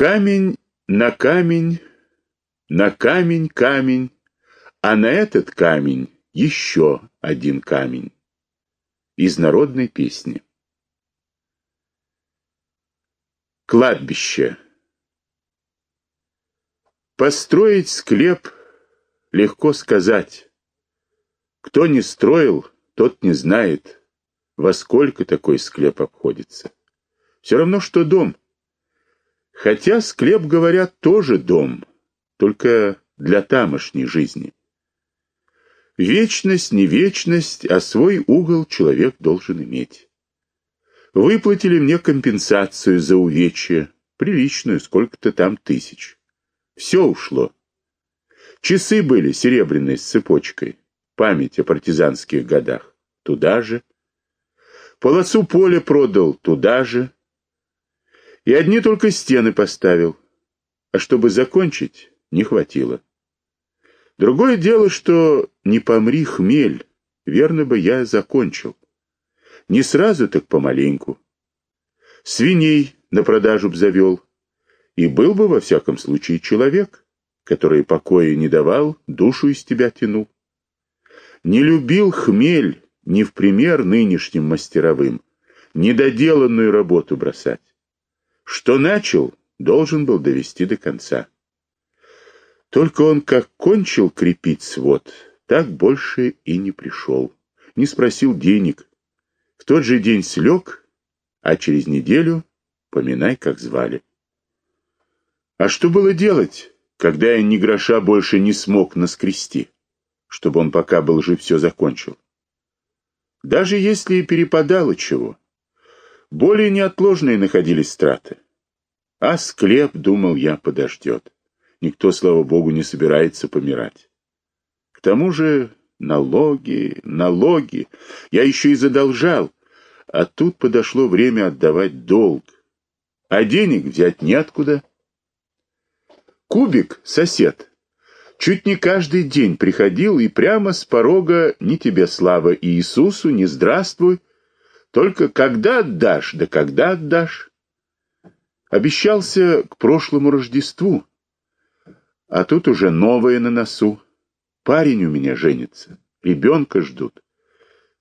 Камень на камень, на камень камень, а на этот камень еще один камень. Из народной песни. Кладбище. Построить склеп легко сказать. Кто не строил, тот не знает, во сколько такой склеп обходится. Все равно, что дом. Хотя склеп, говорят, тоже дом, только для тамошней жизни. Вечность, не вечность, а свой угол человек должен иметь. Выплатили мне компенсацию за увечье, приличную, сколько-то там тысяч. Все ушло. Часы были серебряные с цепочкой, память о партизанских годах. Туда же. Полосу поля продал, туда же. И одни только стены поставил. А чтобы закончить, не хватило. Другое дело, что не помри хмель, верно бы я закончил. Не сразу, так помаленьку. Свиней на продажу б завел. И был бы, во всяком случае, человек, который покоя не давал, душу из тебя тянул. Не любил хмель не в пример нынешним мастеровым, недоделанную работу бросать. Что начал, должен был довести до конца. Только он как кончил крепить свод, так больше и не пришел. Не спросил денег. В тот же день слег, а через неделю поминай, как звали. А что было делать, когда я ни гроша больше не смог наскрести, чтобы он пока был жив все закончил? Даже если и перепадало чего, более неотложные находились страты. А склеп, думал я, подождет. Никто, слава богу, не собирается помирать. К тому же налоги, налоги. Я еще и задолжал. А тут подошло время отдавать долг. А денег взять неоткуда. Кубик, сосед, чуть не каждый день приходил и прямо с порога «Ни тебе слава Иисусу, ни здравствуй», только когда отдашь, да когда отдашь. Обещался к прошлому Рождеству, а тут уже новое на носу. Парень у меня женится, ребенка ждут.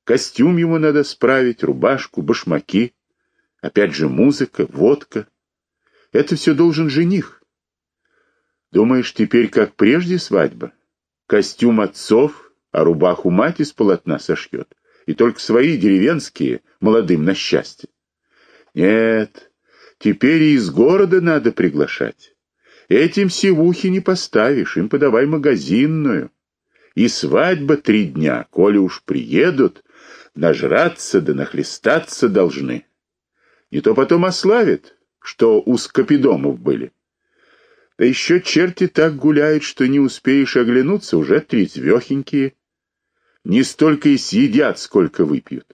Костюм ему надо справить, рубашку, башмаки. Опять же музыка, водка. Это все должен жених. Думаешь, теперь как прежде свадьба? Костюм отцов, а рубаху мать из полотна сошьет. И только свои деревенские, молодым на счастье. Нет, теперь и из города надо приглашать. Этим сивухи не поставишь, им подавай магазинную. И свадьба три дня, коли уж приедут, нажраться да нахлестаться должны. Не то потом ославят, что у скопидомов были. Да еще черти так гуляют, что не успеешь оглянуться, уже трезвехенькие. Не столько и съедят, сколько выпьют.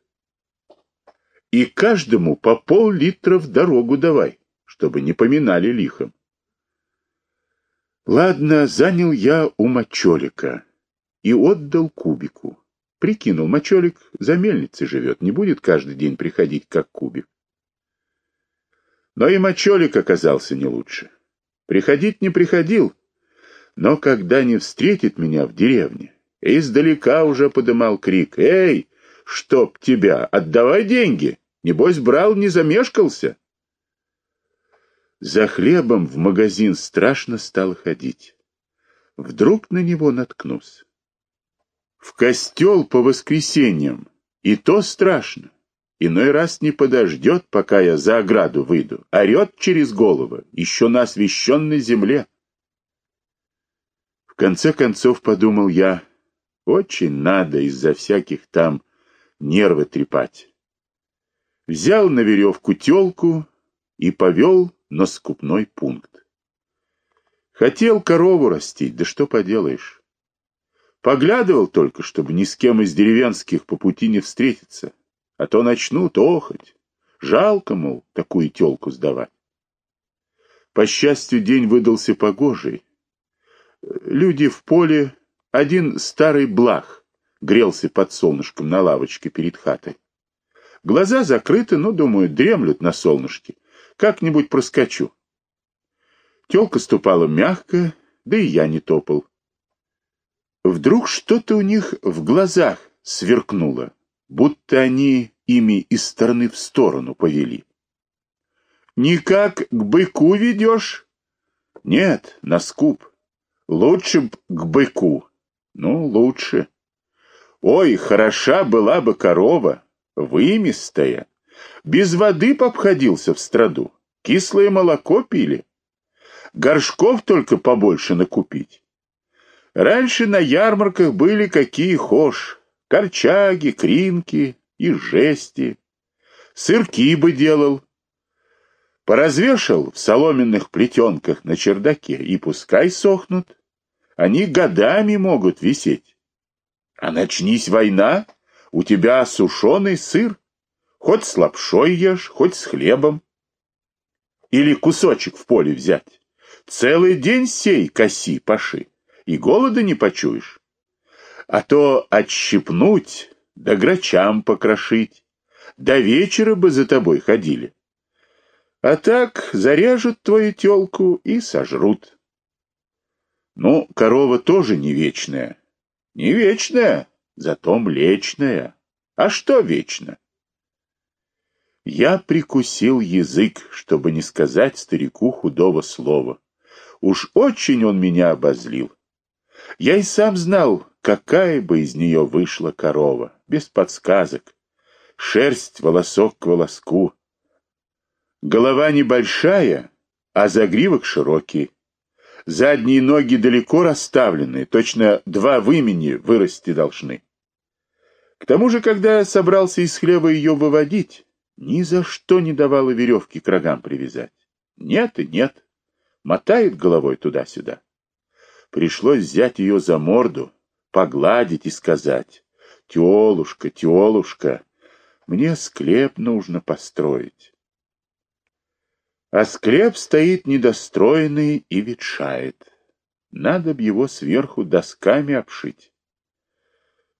И каждому по пол-литра в дорогу давай, чтобы не поминали лихом. Ладно, занял я у Мочолика и отдал кубику. Прикинул, Мочолик за мельницей живет, не будет каждый день приходить, как кубик. Но и Мочолик оказался не лучше. Приходить не приходил, но когда не встретит меня в деревне, издалека уже подымал крик «Эй, чтоб тебя, отдавай деньги! Небось, брал, не замешкался!» За хлебом в магазин страшно стало ходить. Вдруг на него наткнусь. В костел по воскресеньям, и то страшно. Иной раз не подождет, пока я за ограду выйду. Орет через голову, еще на освященной земле. В конце концов, подумал я, очень надо из-за всяких там нервы трепать. Взял на веревку телку и повел на скупной пункт. Хотел корову растить, да что поделаешь. Поглядывал только, чтобы ни с кем из деревенских по пути не встретиться, а то начнут охоть. Жалко, мол, такую телку сдавать. По счастью, день выдался погожий. Люди в поле, один старый блах грелся под солнышком на лавочке перед хатой. Глаза закрыты, но, думаю, дремлют на солнышке. Как-нибудь проскочу. Телка ступала мягко, да и я не топал. Вдруг что-то у них в глазах сверкнуло, будто они ими из стороны в сторону повели. «Никак к быку ведешь?» «Нет, на скуп. Лучше б к быку. Ну, лучше. Ой, хороша была бы корова, вымистая. Без воды обходился в страду, кислое молоко пили. Горшков только побольше накупить. Раньше на ярмарках были какие хошь, корчаги, кринки и жести. Сырки бы делал. Поразвешал в соломенных плетенках на чердаке, и пускай сохнут. Они годами могут висеть. А начнись война, у тебя сушеный сыр. Хоть с лапшой ешь, хоть с хлебом. Или кусочек в поле взять. Целый день сей коси, паши, и голода не почуешь. А то отщипнуть, да грачам покрошить, до вечера бы за тобой ходили. А так зарежут твою телку и сожрут. Ну, корова тоже не вечная. Не вечная, зато млечная. А что вечно? Я прикусил язык, чтобы не сказать старику худого слова. Уж очень он меня обозлил. Я и сам знал, какая бы из нее вышла корова, без подсказок. Шерсть волосок к волоску. Голова небольшая, а загривок широкий. Задние ноги далеко расставлены, точно два вымени вырасти должны. К тому же, когда я собрался из хлеба ее выводить, ни за что не давала веревки к рогам привязать. Нет и нет. Мотает головой туда-сюда. Пришлось взять ее за морду, погладить и сказать, «Телушка, телушка, мне склеп нужно построить». А склеп стоит недостроенный и ветшает. Надо б его сверху досками обшить.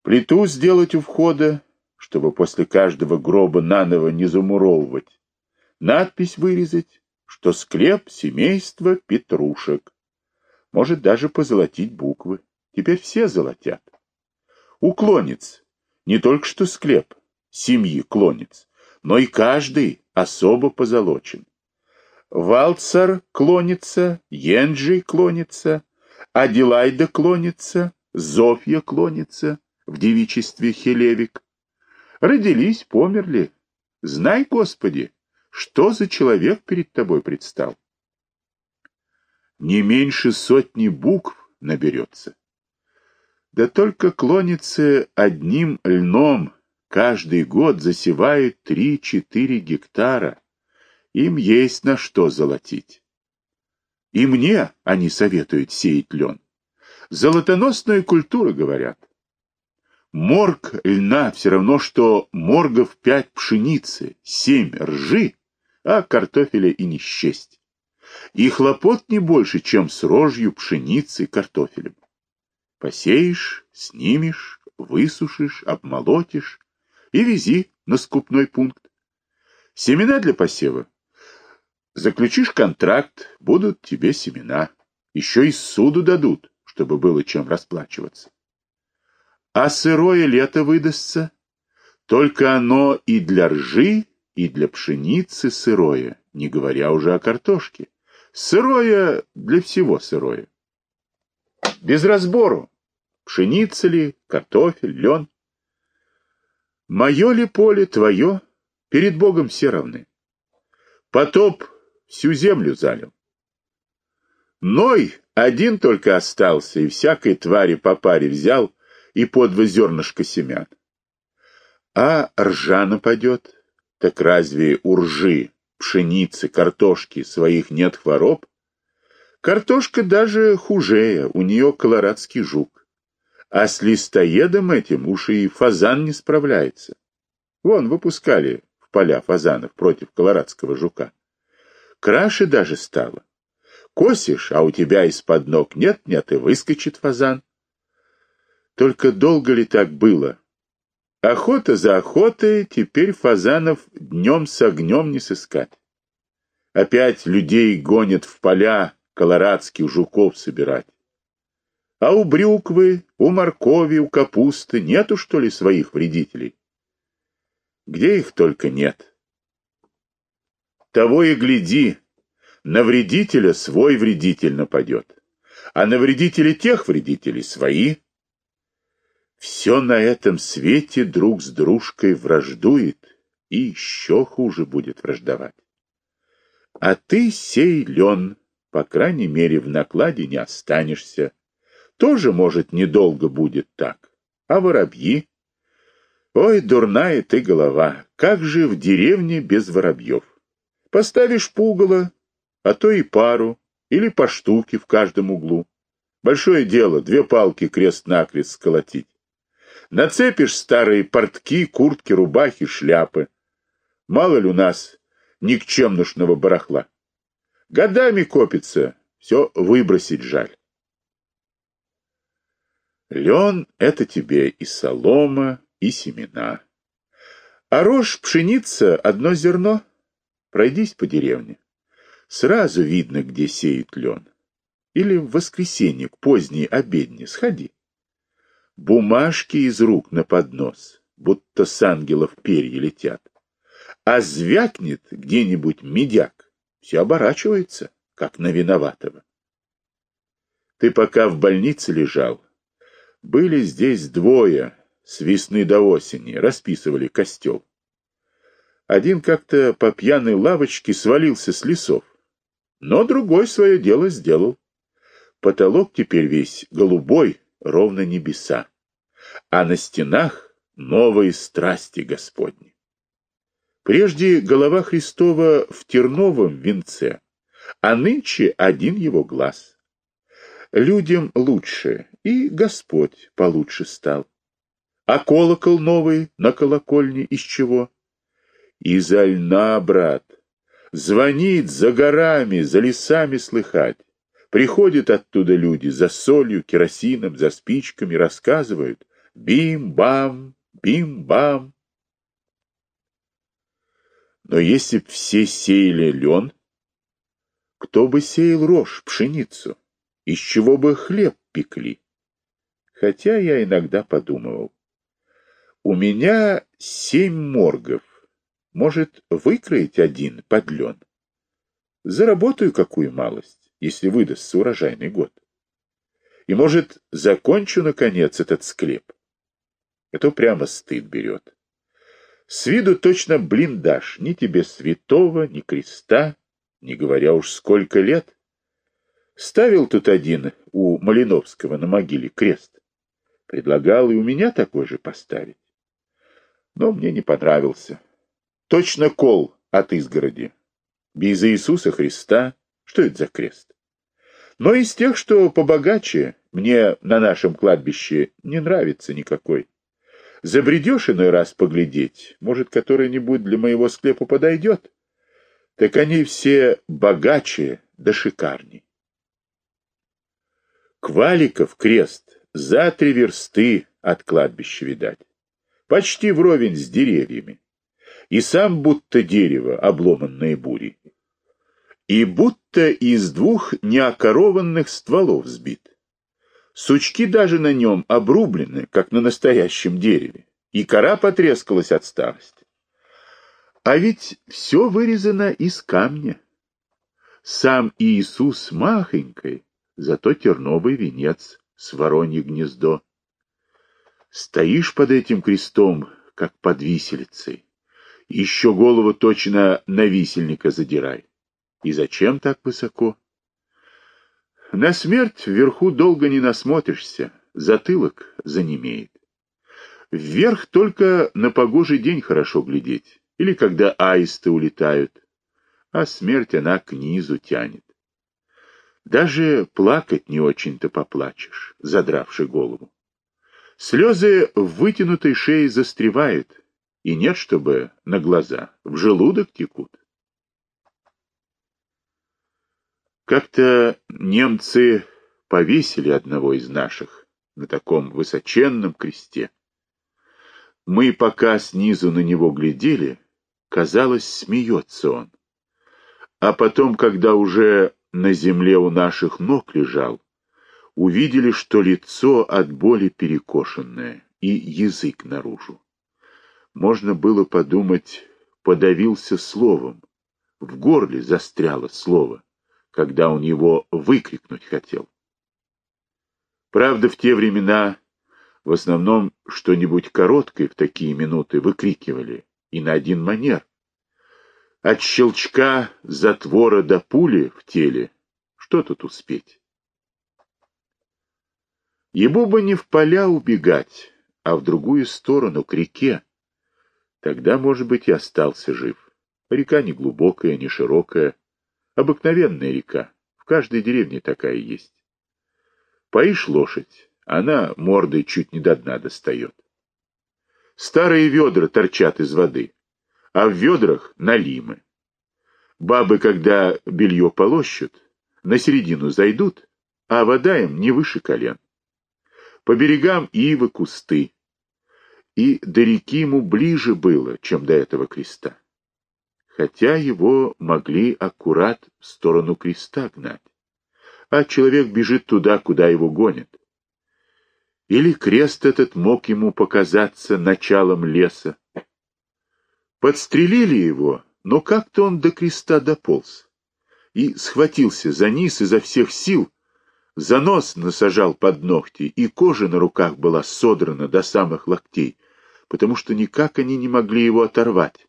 Плиту сделать у входа, чтобы после каждого гроба наново не замуровывать. Надпись вырезать, что склеп семейства Петрушек. Может даже позолотить буквы. Теперь все золотят. Уклонец. Не только что склеп семьи клонец, но и каждый особо позолочен. Валцар клонится, Енджи клонится, Аделайда клонится, Зофья клонится, в девичестве Хелевик. Родились, померли. Знай, Господи, что за человек перед тобой предстал. Не меньше сотни букв наберется. Да только клонится одним льном каждый год засевают три-четыре гектара. Им есть на что золотить. И мне они советуют сеять лен. Золотоносная культура, говорят. Морг льна все равно, что моргов пять пшеницы, семь ржи, а картофеля и не счесть. И хлопот не больше, чем с рожью, пшеницей, картофелем. Посеешь, снимешь, высушишь, обмолотишь и вези на скупной пункт. Семена для посева Заключишь контракт, будут тебе семена. Еще и суду дадут, чтобы было чем расплачиваться. А сырое лето выдастся. Только оно и для ржи, и для пшеницы сырое, не говоря уже о картошке. Сырое для всего сырое. Без разбору. Пшеница ли, картофель, лен. Мое ли поле, твое, перед Богом все равны. Потоп всю землю залил. Ной один только остался, и всякой твари по паре взял и по два зернышка семян. А ржа нападет, так разве у ржи, пшеницы, картошки своих нет хвороб? Картошка даже хужее, у нее колорадский жук. А с листоедом этим уж и фазан не справляется. Вон, выпускали в поля фазанов против колорадского жука. Краше даже стало. Косишь, а у тебя из-под ног нет-нет и выскочит фазан. Только долго ли так было? Охота за охотой, теперь фазанов днем с огнем не сыскать. Опять людей гонят в поля колорадских жуков собирать. А у брюквы, у моркови, у капусты нету, что ли, своих вредителей? Где их только нет. Того и гляди, на вредителя свой вредитель нападет, а на вредителя тех вредителей свои. Все на этом свете друг с дружкой враждует и еще хуже будет враждовать. А ты сей лен, по крайней мере, в накладе не останешься. Тоже, может, недолго будет так. А воробьи? Ой, дурная ты голова, как же в деревне без воробьев? Поставишь пугало, а то и пару, или по штуке в каждом углу. Большое дело, две палки крест-накрест сколотить. Нацепишь старые портки, куртки, рубахи, шляпы. Мало ли у нас никчемнушного барахла. Годами копится, все выбросить жаль. Лен — это тебе и солома, и семена. А рожь, пшеница — одно зерно. Пройдись по деревне. Сразу видно, где сеют лен. Или в воскресенье, к поздней обедне, сходи. Бумажки из рук на поднос, будто с ангелов перья летят а звякнет где-нибудь медяк, все оборачивается, как на виноватого. Ты пока в больнице лежал, были здесь двое, с весны до осени, расписывали костел. Один как-то по пьяной лавочке свалился с лесов, но другой свое дело сделал. Потолок теперь весь голубой, ровно небеса, а на стенах новые страсти Господни. Прежде голова Христова в терновом венце, а нынче один его глаз. Людям лучше, и Господь получше стал. А колокол новый на колокольне из чего? Из льна, брат. Звонит за горами, за лесами слыхать. Приходят оттуда люди за солью, керосином, за спичками, рассказывают. Бим-бам, бим-бам. Но если б все сеяли лен, кто бы сеял рожь, пшеницу? Из чего бы хлеб пекли? Хотя я иногда подумывал. У меня семь моргов. Может, выкроить один под лен? Заработаю какую малость, если выдастся урожайный год. И, может, закончу, наконец, этот склеп. Это прямо стыд берет. С виду точно блиндаж, ни тебе святого, ни креста, не говоря уж сколько лет. Ставил тут один у Малиновского на могиле крест. Предлагал и у меня такой же поставить. Но мне не понравился. Точно кол от изгороди. Без Иисуса Христа. Что это за крест? Но из тех, что побогаче, мне на нашем кладбище не нравится никакой. Забредешь иной раз поглядеть, может, который-нибудь для моего склепа подойдет? Так они все богаче да шикарней. Кваликов крест за три версты от кладбища видать. Почти вровень с деревьями. И сам будто дерево, обломанное бурей. И будто из двух неокорованных стволов сбит. Сучки даже на нем обрублены, как на настоящем дереве, и кора потрескалась от старости. А ведь все вырезано из камня. Сам Иисус махонькой, зато терновый венец с воронье гнездо. Стоишь под этим крестом, как под виселицей. Еще голову точно на висельника задирай. И зачем так высоко? На смерть вверху долго не насмотришься, затылок занемеет. Вверх только на погожий день хорошо глядеть, или когда аисты улетают, а смерть она к низу тянет. Даже плакать не очень-то поплачешь, задравши голову. Слезы в вытянутой шее застревают, и нет, чтобы на глаза, в желудок текут. Как-то немцы повесили одного из наших на таком высоченном кресте. Мы пока снизу на него глядели, казалось, смеется он. А потом, когда уже на земле у наших ног лежал, увидели, что лицо от боли перекошенное и язык наружу. Можно было подумать, подавился словом, в горле застряло слово, когда он его выкрикнуть хотел. Правда, в те времена в основном что-нибудь короткое в такие минуты выкрикивали, и на один манер. От щелчка затвора до пули в теле что тут успеть? Ему бы не в поля убегать, а в другую сторону, к реке. Тогда, может быть, и остался жив. Река не глубокая, не широкая, обыкновенная река. В каждой деревне такая есть. Поишь лошадь, она мордой чуть не до дна достает. Старые ведра торчат из воды, а в ведрах налимы. Бабы, когда белье полощут, на середину зайдут, а вода им не выше колен. По берегам ивы, кусты. И до реки ему ближе было, чем до этого креста. Хотя его могли аккурат в сторону креста гнать. А человек бежит туда, куда его гонят. Или крест этот мог ему показаться началом леса. Подстрелили его, но как-то он до креста дополз и схватился за низ изо всех сил, за нос насажал под ногти, и кожа на руках была содрана до самых локтей, потому что никак они не могли его оторвать.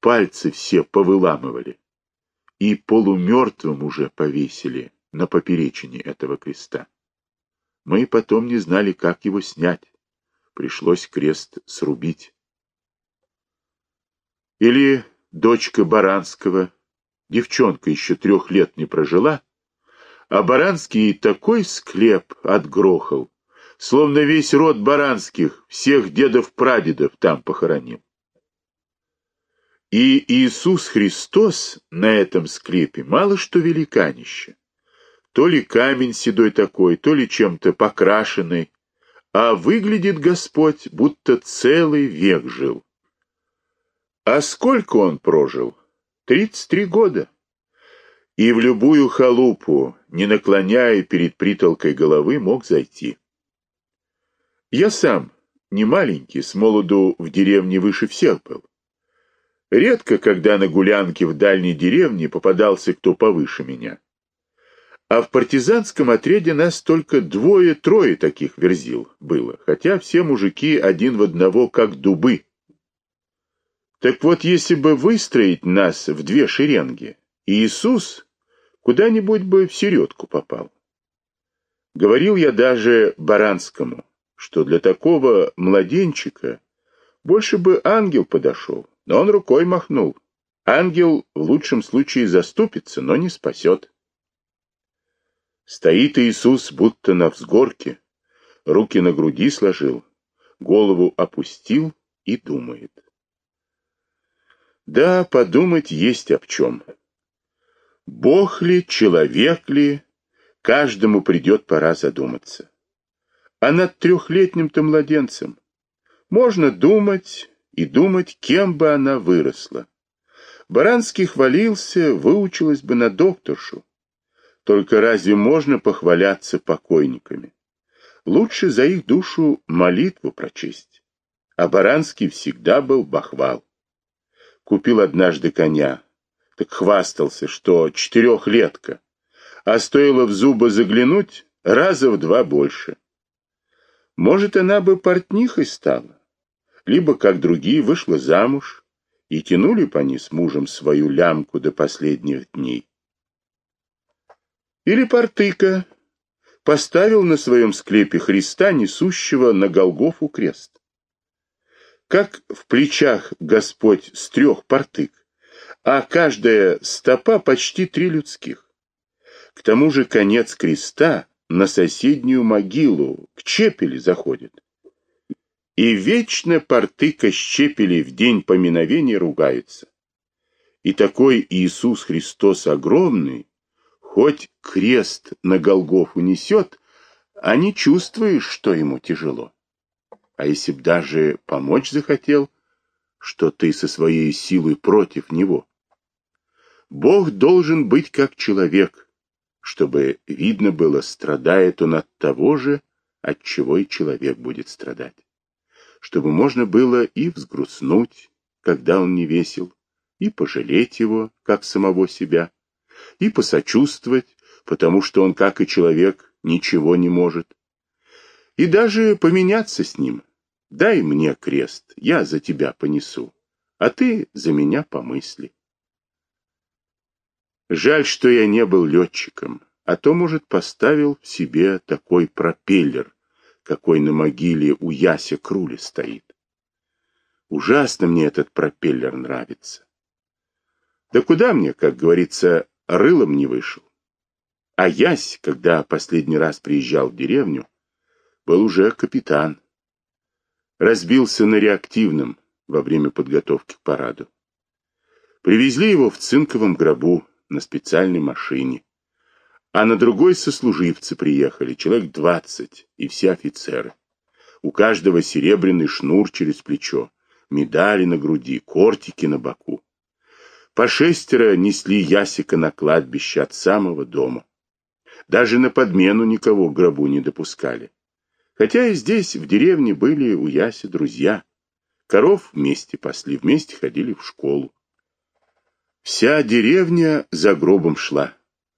Пальцы все повыламывали. И полумертвым уже повесили на поперечине этого креста. Мы потом не знали, как его снять. Пришлось крест срубить. Или дочка Баранского, девчонка еще трех лет не прожила, а Баранский такой склеп отгрохал, словно весь род Баранских, всех дедов-прадедов там похоронил. И Иисус Христос на этом склепе мало что великанище. То ли камень седой такой, то ли чем-то покрашенный, а выглядит Господь, будто целый век жил. А сколько он прожил? Тридцать три года и в любую халупу, не наклоняя перед притолкой головы, мог зайти. Я сам, не маленький, с молоду в деревне выше всех был. Редко, когда на гулянке в дальней деревне попадался кто повыше меня. А в партизанском отряде нас только двое-трое таких верзил было, хотя все мужики один в одного, как дубы. Так вот, если бы выстроить нас в две шеренги, Иисус Куда-нибудь бы в середку попал. Говорил я даже Баранскому, что для такого младенчика больше бы ангел подошел, но он рукой махнул. Ангел в лучшем случае заступится, но не спасет. Стоит Иисус будто на взгорке, руки на груди сложил, голову опустил и думает. Да, подумать есть об чем. Бог ли, человек ли, каждому придет пора задуматься. А над трехлетним-то младенцем можно думать и думать, кем бы она выросла. Баранский хвалился, выучилась бы на докторшу. Только разве можно похваляться покойниками? Лучше за их душу молитву прочесть. А Баранский всегда был бахвал. Купил однажды коня, так хвастался, что четырехлетка, а стоило в зубы заглянуть раза в два больше. Может, она бы портнихой стала, либо, как другие, вышла замуж, и тянули по ней с мужем свою лямку до последних дней. Или портыка поставил на своем склепе Христа, несущего на Голгофу крест. Как в плечах Господь с трех портык, а каждая стопа почти три людских. К тому же конец креста на соседнюю могилу, к Чепели заходит. И вечно портыка Щепели в день поминовения ругаются. И такой Иисус Христос огромный, хоть крест на Голгофу несет, а не чувствуешь, что ему тяжело. А если б даже помочь захотел, что ты со своей силой против него? Бог должен быть как человек, чтобы видно было, страдает он от того же, от чего и человек будет страдать. Чтобы можно было и взгрустнуть, когда он не весел, и пожалеть его, как самого себя, и посочувствовать, потому что он, как и человек, ничего не может, и даже поменяться с ним. Дай мне крест, я за тебя понесу, а ты за меня помысли. Жаль, что я не был летчиком, а то, может, поставил в себе такой пропеллер, какой на могиле у Яся Крули стоит. Ужасно мне этот пропеллер нравится. Да куда мне, как говорится, рылом не вышел. А Ясь, когда последний раз приезжал в деревню, был уже капитан. Разбился на реактивном во время подготовки к параду. Привезли его в цинковом гробу, на специальной машине. А на другой сослуживцы приехали, человек двадцать, и все офицеры. У каждого серебряный шнур через плечо, медали на груди, кортики на боку. По шестеро несли ясика на кладбище от самого дома. Даже на подмену никого к гробу не допускали. Хотя и здесь, в деревне, были у Яси друзья. Коров вместе пасли, вместе ходили в школу. Вся деревня за гробом шла.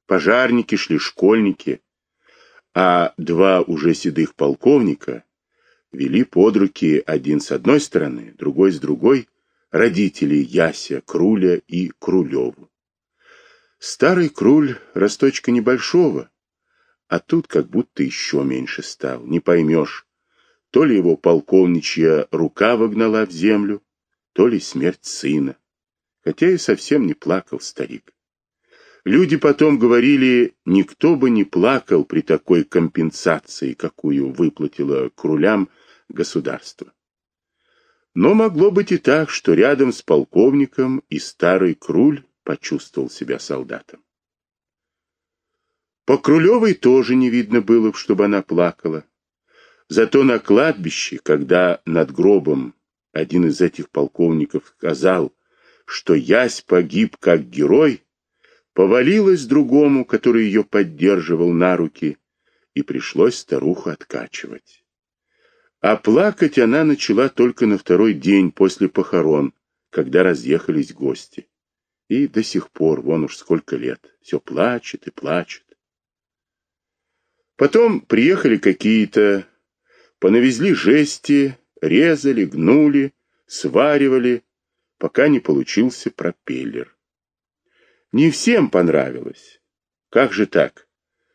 Пожарники шли, школьники, а два уже седых полковника вели под руки один с одной стороны, другой с другой, родителей Яся, Круля и Крулеву. Старый Круль росточка небольшого, а тут как будто еще меньше стал, не поймешь, то ли его полковничья рука вогнала в землю, то ли смерть сына хотя и совсем не плакал старик. Люди потом говорили, никто бы не плакал при такой компенсации, какую выплатило крулям государство. Но могло быть и так, что рядом с полковником и старый круль почувствовал себя солдатом. По Крулевой тоже не видно было, чтобы она плакала. Зато на кладбище, когда над гробом один из этих полковников сказал, что Ясь погиб как герой, повалилась другому, который ее поддерживал на руки, и пришлось старуху откачивать. А плакать она начала только на второй день после похорон, когда разъехались гости. И до сих пор, вон уж сколько лет, все плачет и плачет. Потом приехали какие-то, понавезли жести, резали, гнули, сваривали, пока не получился пропеллер. Не всем понравилось. Как же так?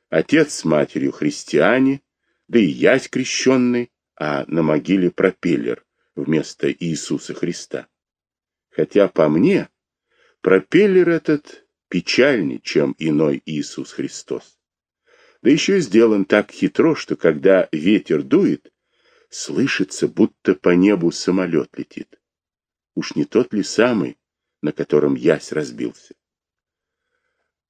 Отец с матерью христиане, да и ясь крещенный, а на могиле пропеллер вместо Иисуса Христа. Хотя по мне, пропеллер этот печальнее, чем иной Иисус Христос. Да еще сделан так хитро, что когда ветер дует, слышится, будто по небу самолет летит. Уж не тот ли самый, на котором ясь разбился?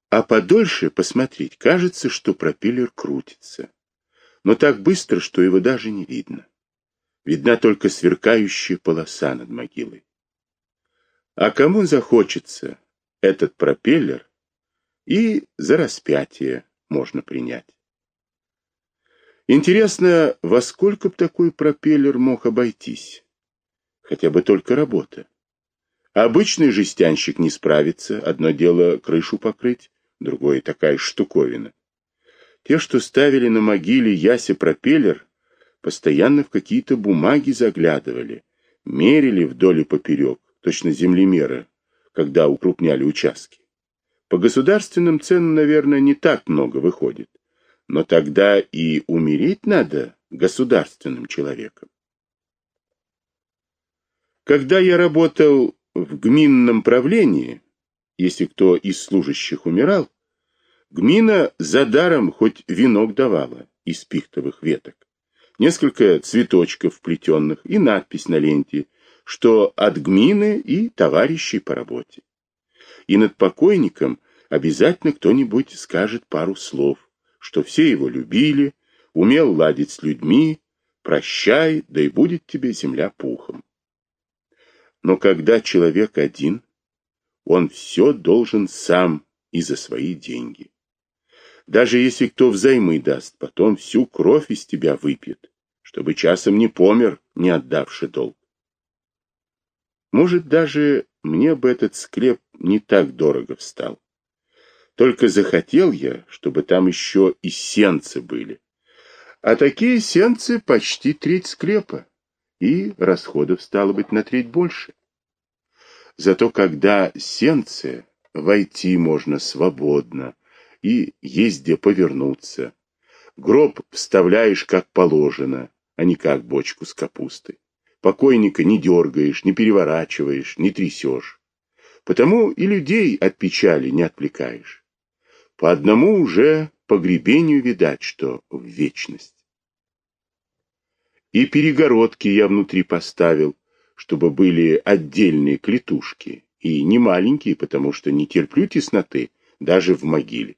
А подольше посмотреть, кажется, что пропеллер крутится. Но так быстро, что его даже не видно. Видна только сверкающая полоса над могилой. А кому захочется этот пропеллер, и за распятие можно принять. Интересно, во сколько б такой пропеллер мог обойтись? Хотя бы только работа. Обычный жестянщик не справится, одно дело крышу покрыть, другое такая штуковина. Те, что ставили на могиле Ясе пропеллер, постоянно в какие-то бумаги заглядывали, мерили вдоль и поперек, точно землемеры, когда укрупняли участки. По государственным ценам, наверное, не так много выходит, но тогда и умереть надо государственным человеком. Когда я работал в гминном правлении, если кто из служащих умирал, гмина за даром хоть венок давала из пихтовых веток, несколько цветочков плетенных и надпись на ленте, что от гмины и товарищей по работе. И над покойником обязательно кто-нибудь скажет пару слов, что все его любили, умел ладить с людьми, прощай, да и будет тебе земля пухом. Но когда человек один, он все должен сам и за свои деньги. Даже если кто взаймы даст, потом всю кровь из тебя выпьет, чтобы часом не помер, не отдавший долг. Может, даже мне бы этот склеп не так дорого встал. Только захотел я, чтобы там еще и сенцы были. А такие сенцы почти треть склепа, и расходов стало быть на треть больше. Зато когда сенцы, войти можно свободно, и где повернуться. Гроб вставляешь как положено, а не как бочку с капустой. Покойника не дергаешь, не переворачиваешь, не трясешь. Потому и людей от печали не отвлекаешь. По одному уже погребению видать, что в вечность. И перегородки я внутри поставил, чтобы были отдельные клетушки, и не маленькие, потому что не терплю тесноты даже в могиле.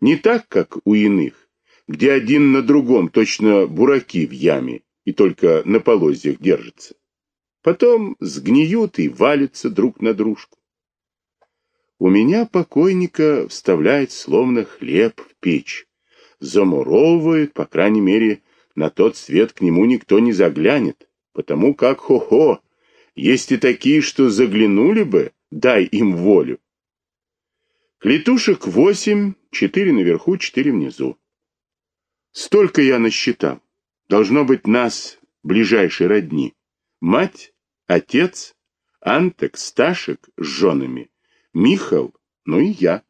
Не так, как у иных, где один на другом точно бураки в яме и только на полозьях держатся. Потом сгниют и валятся друг на дружку. У меня покойника вставляет словно хлеб в печь, замуровывают, по крайней мере, на тот свет к нему никто не заглянет, потому как хо-хо, есть и такие, что заглянули бы, дай им волю. Клетушек восемь, четыре наверху, четыре внизу. Столько я насчитал. Должно быть нас ближайшие родни. Мать, отец, Антек, Сташек с женами Михал, ну и я.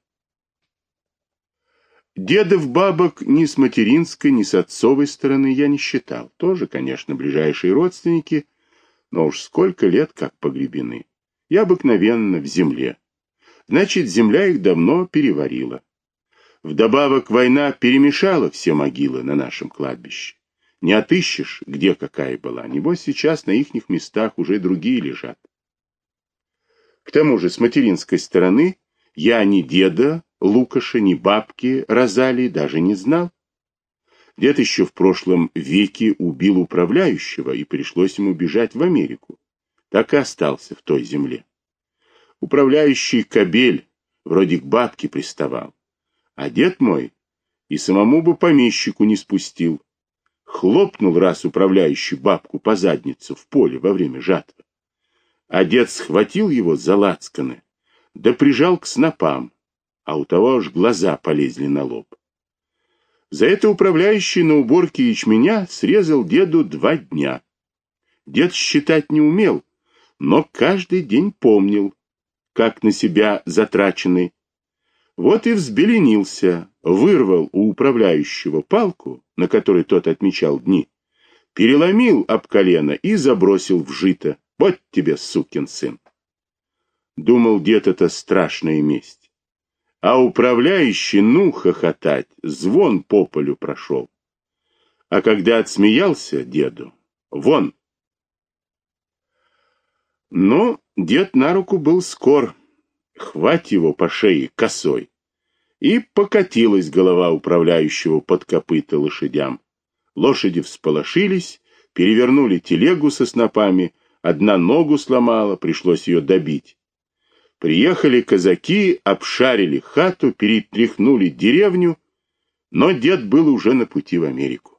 Дедов бабок ни с материнской, ни с отцовой стороны я не считал. Тоже, конечно, ближайшие родственники, но уж сколько лет как погребены. Я обыкновенно в земле. Значит, земля их давно переварила. Вдобавок война перемешала все могилы на нашем кладбище. Не отыщешь, где какая была. Небось, сейчас на ихних местах уже другие лежат. К тому же с материнской стороны я ни деда Лукаша, ни бабки Розалии даже не знал. Дед еще в прошлом веке убил управляющего, и пришлось ему бежать в Америку. Так и остался в той земле. Управляющий кобель вроде к бабке приставал. А дед мой и самому бы помещику не спустил. Хлопнул раз управляющий бабку по задницу в поле во время жатвы. А дед схватил его за лацканы, да прижал к снопам, а у того аж глаза полезли на лоб. За это управляющий на уборке ячменя срезал деду два дня. Дед считать не умел, но каждый день помнил, как на себя затраченный. Вот и взбеленился, вырвал у управляющего палку, на которой тот отмечал дни, переломил об колено и забросил в жито. Вот тебе, сукин сын. Думал дед, это страшная месть. А управляющий, ну, хохотать, звон по полю прошел. А когда отсмеялся деду, вон. Но дед на руку был скор, хвать его по шее косой. И покатилась голова управляющего под копыта лошадям. Лошади всполошились, перевернули телегу со снопами, Одна ногу сломала, пришлось ее добить. Приехали казаки, обшарили хату, перетряхнули деревню, но дед был уже на пути в Америку.